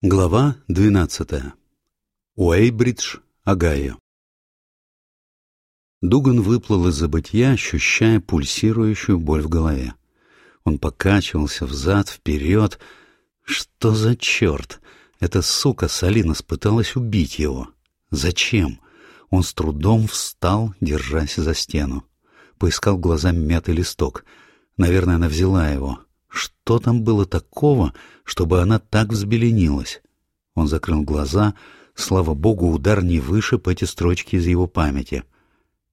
Глава 12. Уэйбридж, Огайо. Дуган выплыл из забытья, ощущая пульсирующую боль в голове. Он покачивался взад-вперед. Что за черт? Эта сука Салинос пыталась убить его. Зачем? Он с трудом встал, держась за стену. Поискал глазами мятый листок. Наверное, она взяла его. Что там было такого, чтобы она так взбеленилась? Он закрыл глаза. Слава богу, удар не вышиб эти строчки из его памяти.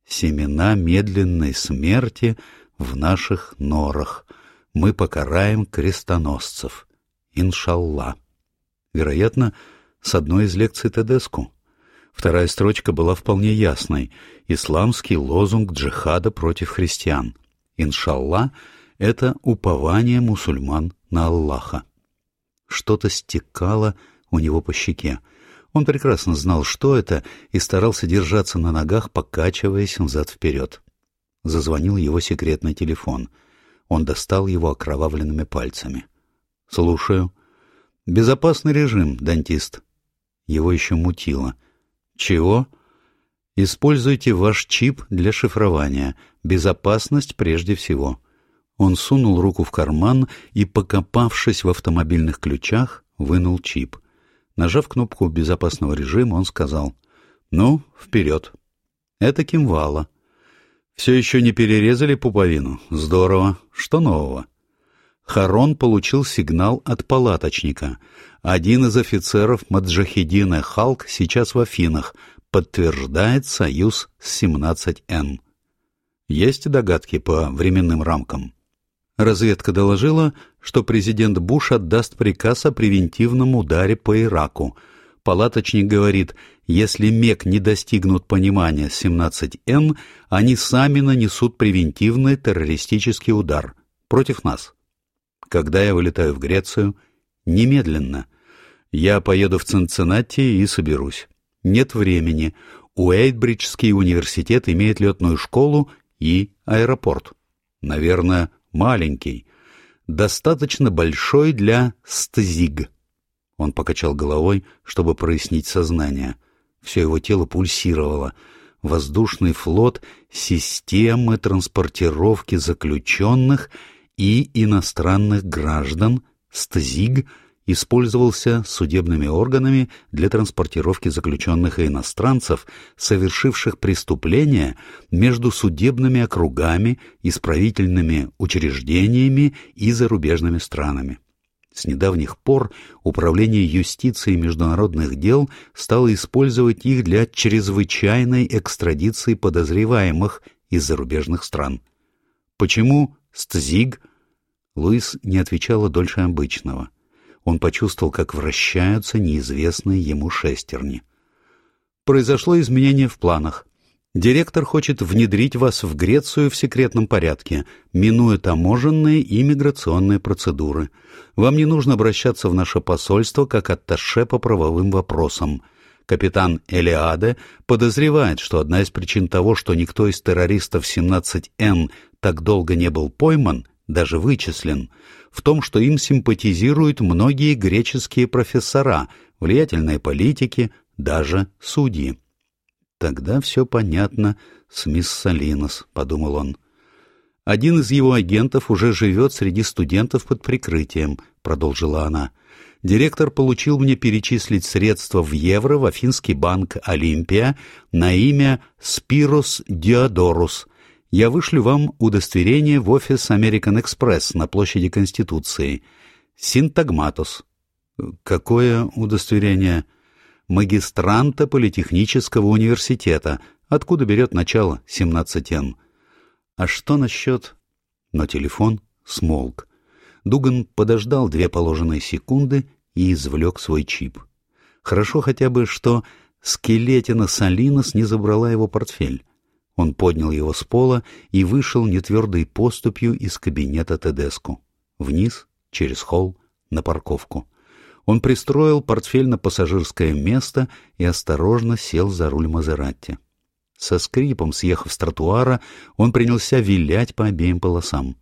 «Семена медленной смерти в наших норах. Мы покараем крестоносцев. Иншалла». Вероятно, с одной из лекций Тедеску. Вторая строчка была вполне ясной. Исламский лозунг джихада против христиан. Иншалла — это упование мусульман на Аллаха. Что-то стекало у него по щеке. Он прекрасно знал, что это, и старался держаться на ногах, покачиваясь взад-вперед. Зазвонил его секретный телефон. Он достал его окровавленными пальцами. «Слушаю». «Безопасный режим, дантист». Его еще мутило. «Чего?» «Используйте ваш чип для шифрования. Безопасность прежде всего». Он сунул руку в карман и, покопавшись в автомобильных ключах, вынул чип. Нажав кнопку безопасного режима, он сказал «Ну, вперед». «Это Кимвала». «Все еще не перерезали пуповину? Здорово. Что нового?» Харон получил сигнал от палаточника. Один из офицеров Маджахедина Халк сейчас в Афинах. Подтверждает союз с 17Н. Есть догадки по временным рамкам? Разведка доложила, что президент Буш отдаст приказ о превентивном ударе по Ираку. Палаточник говорит, если МЕК не достигнут понимания 17Н, они сами нанесут превентивный террористический удар против нас. Когда я вылетаю в Грецию? Немедленно. Я поеду в Цинциннати и соберусь. Нет времени. Уэйтбриджский университет имеет летную школу и аэропорт. Наверное, маленький, достаточно большой для стзиг. Он покачал головой, чтобы прояснить сознание. Все его тело пульсировало. Воздушный флот — системы транспортировки заключенных и иностранных граждан, стзиг — использовался судебными органами для транспортировки заключенных и иностранцев, совершивших преступления между судебными округами, исправительными учреждениями и зарубежными странами. С недавних пор Управление юстиции международных дел стало использовать их для чрезвычайной экстрадиции подозреваемых из зарубежных стран. Почему СТЗИГ? Луис не отвечала дольше обычного он почувствовал, как вращаются неизвестные ему шестерни. Произошло изменение в планах. Директор хочет внедрить вас в Грецию в секретном порядке, минуя таможенные и миграционные процедуры. Вам не нужно обращаться в наше посольство как атташе по правовым вопросам. Капитан Элиаде подозревает, что одна из причин того, что никто из террористов 17Н так долго не был пойман, даже вычислен, в том, что им симпатизируют многие греческие профессора, влиятельные политики, даже судьи. «Тогда все понятно с мисс Салинос», — подумал он. «Один из его агентов уже живет среди студентов под прикрытием», — продолжила она. «Директор получил мне перечислить средства в евро в Афинский банк «Олимпия» на имя Спирос Диодорус — я вышлю вам удостоверение в офис American Express на площади Конституции. Синтагматус. Какое удостоверение? Магистранта Политехнического университета. Откуда берет начало 17Н? А что насчет... Но телефон смолк. Дуган подождал две положенные секунды и извлек свой чип. Хорошо хотя бы, что скелетина Салинос не забрала его портфель. Он поднял его с пола и вышел нетвердой поступью из кабинета Тедеску. Вниз, через холл, на парковку. Он пристроил портфель на пассажирское место и осторожно сел за руль Мазератти. Со скрипом, съехав с тротуара, он принялся вилять по обеим полосам.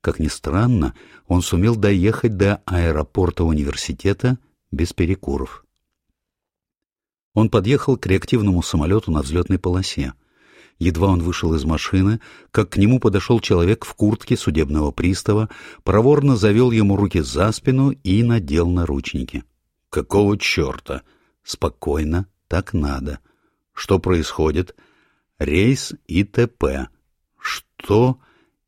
Как ни странно, он сумел доехать до аэропорта университета без перекуров. Он подъехал к реактивному самолету на взлетной полосе. Едва он вышел из машины, как к нему подошел человек в куртке судебного пристава, проворно завел ему руки за спину и надел наручники. «Какого черта?» «Спокойно, так надо. Что происходит?» «Рейс ИТП». «Что?»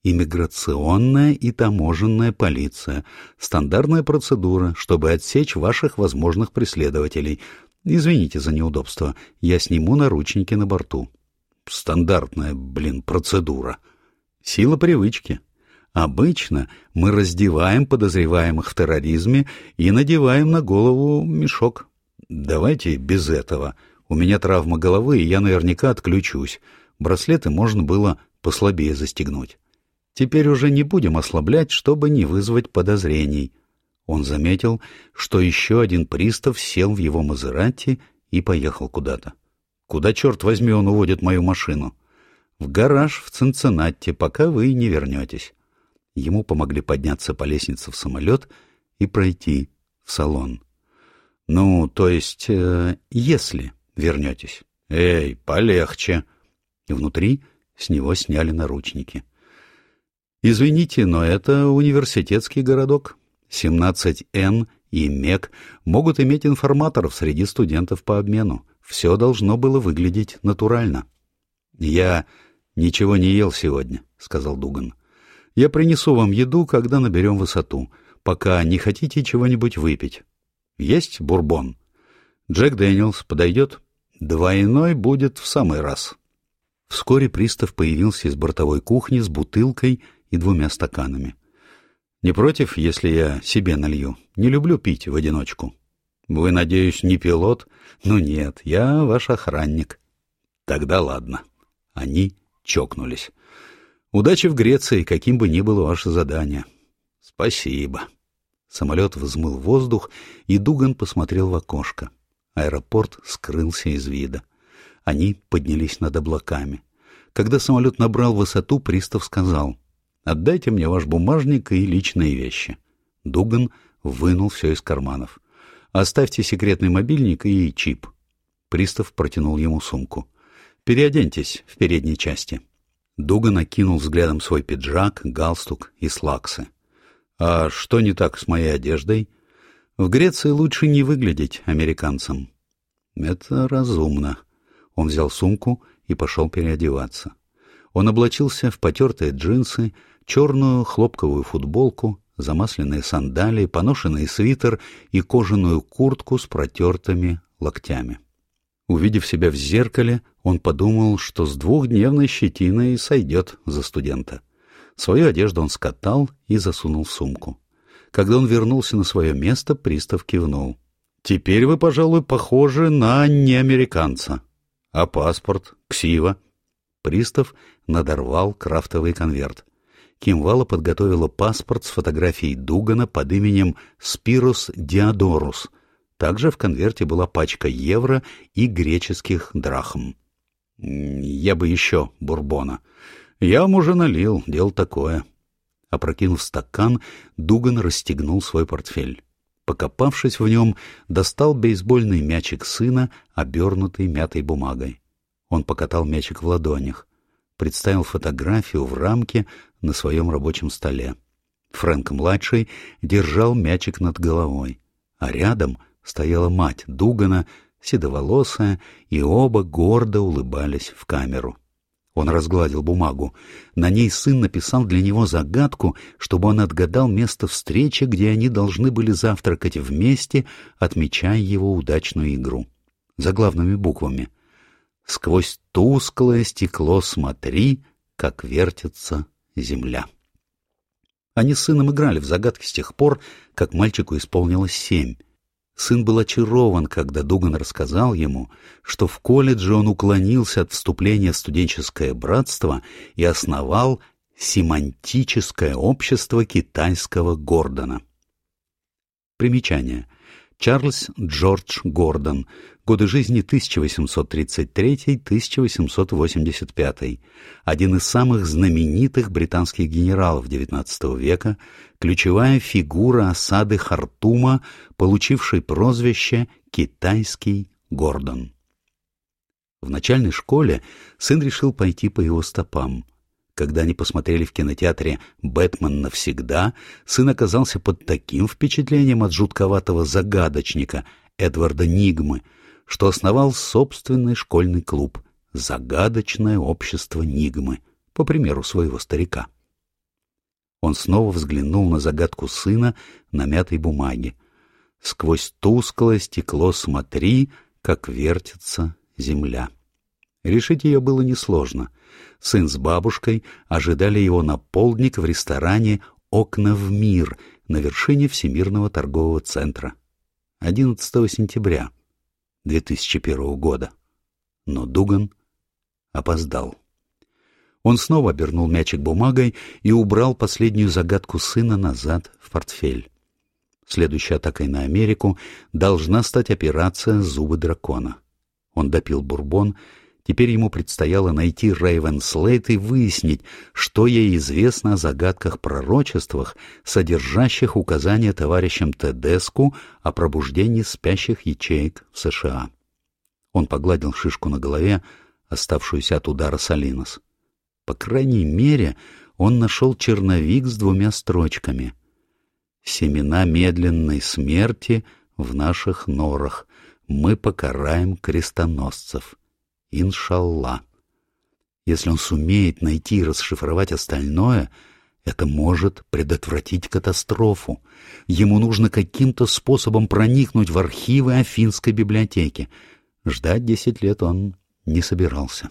Иммиграционная и таможенная полиция. Стандартная процедура, чтобы отсечь ваших возможных преследователей. Извините за неудобство. Я сниму наручники на борту. Стандартная, блин, процедура. Сила привычки. Обычно мы раздеваем подозреваемых в терроризме и надеваем на голову мешок. Давайте без этого. У меня травма головы, и я наверняка отключусь. Браслеты можно было послабее застегнуть. Теперь уже не будем ослаблять, чтобы не вызвать подозрений. Он заметил, что еще один пристав сел в его Мазерати и поехал куда-то. Куда, черт возьми, он уводит мою машину? В гараж в Цинциннати, пока вы не вернетесь. Ему помогли подняться по лестнице в самолет и пройти в салон. Ну, то есть, э, если вернетесь. Эй, полегче. И внутри с него сняли наручники. Извините, но это университетский городок. 17Н и МЕК могут иметь информаторов среди студентов по обмену. Все должно было выглядеть натурально. «Я ничего не ел сегодня», — сказал Дуган. «Я принесу вам еду, когда наберем высоту, пока не хотите чего-нибудь выпить. Есть бурбон? Джек Дэниелс подойдет? Двойной будет в самый раз». Вскоре пристав появился из бортовой кухни с бутылкой и двумя стаканами. «Не против, если я себе налью? Не люблю пить в одиночку». «Вы, надеюсь, не пилот?» «Ну нет, я ваш охранник». «Тогда ладно». Они чокнулись. «Удачи в Греции, каким бы ни было ваше задание». «Спасибо». Самолет взмыл воздух, и Дуган посмотрел в окошко. Аэропорт скрылся из вида. Они поднялись над облаками. Когда самолет набрал высоту, пристав сказал — Отдайте мне ваш бумажник и личные вещи. Дуган вынул все из карманов. Оставьте секретный мобильник и чип. Пристав протянул ему сумку. Переоденьтесь в передней части. Дуган окинул взглядом свой пиджак, галстук и слаксы. А что не так с моей одеждой? В Греции лучше не выглядеть американцам. Это разумно. Он взял сумку и пошел переодеваться. Он облачился в потертые джинсы, черную хлопковую футболку, замасленные сандалии, поношенный свитер и кожаную куртку с протертыми локтями. Увидев себя в зеркале, он подумал, что с двухдневной щетиной сойдет за студента. Свою одежду он скатал и засунул в сумку. Когда он вернулся на свое место, пристав кивнул. «Теперь вы, пожалуй, похожи на неамериканца. А паспорт? Ксива?» Пристав надорвал крафтовый конверт. Кимвала подготовила паспорт с фотографией Дугана под именем Спирус Диодорус. Также в конверте была пачка евро и греческих драхм. «Я бы еще бурбона. Я вам уже налил, дело такое». Опрокинув стакан, Дуган расстегнул свой портфель. Покопавшись в нем, достал бейсбольный мячик сына, обернутый мятой бумагой. Он покатал мячик в ладонях представил фотографию в рамке на своем рабочем столе. Фрэнк-младший держал мячик над головой, а рядом стояла мать Дугана, седоволосая, и оба гордо улыбались в камеру. Он разгладил бумагу. На ней сын написал для него загадку, чтобы он отгадал место встречи, где они должны были завтракать вместе, отмечая его удачную игру. Заглавными буквами — Сквозь тусклое стекло смотри, как вертится земля. Они с сыном играли в загадки с тех пор, как мальчику исполнилось семь. Сын был очарован, когда Дуган рассказал ему, что в колледже он уклонился от вступления в студенческое братство и основал семантическое общество китайского Гордона. Примечание. Чарльз Джордж Гордон. Годы жизни 1833-1885. Один из самых знаменитых британских генералов XIX века, ключевая фигура осады Хартума, получивший прозвище «Китайский Гордон». В начальной школе сын решил пойти по его стопам. Когда они посмотрели в кинотеатре «Бэтмен навсегда», сын оказался под таким впечатлением от жутковатого загадочника Эдварда Нигмы, что основал собственный школьный клуб «Загадочное общество Нигмы», по примеру своего старика. Он снова взглянул на загадку сына на мятой бумаге. Сквозь тусклое стекло смотри, как вертится земля. Решить ее было несложно. Сын с бабушкой ожидали его на полдник в ресторане «Окна в мир» на вершине Всемирного торгового центра. 11 сентября 2001 года. Но Дуган опоздал. Он снова обернул мячик бумагой и убрал последнюю загадку сына назад в портфель. Следующей атакой на Америку должна стать операция «Зубы дракона». Он допил бурбон Теперь ему предстояло найти Рейвен Слейт и выяснить, что ей известно о загадках-пророчествах, содержащих указания товарищам Тедеску о пробуждении спящих ячеек в США. Он погладил шишку на голове, оставшуюся от удара Салинос. По крайней мере, он нашел черновик с двумя строчками. «Семена медленной смерти в наших норах. Мы покараем крестоносцев». Иншалла. Если он сумеет найти и расшифровать остальное, это может предотвратить катастрофу. Ему нужно каким-то способом проникнуть в архивы Афинской библиотеки. Ждать десять лет он не собирался.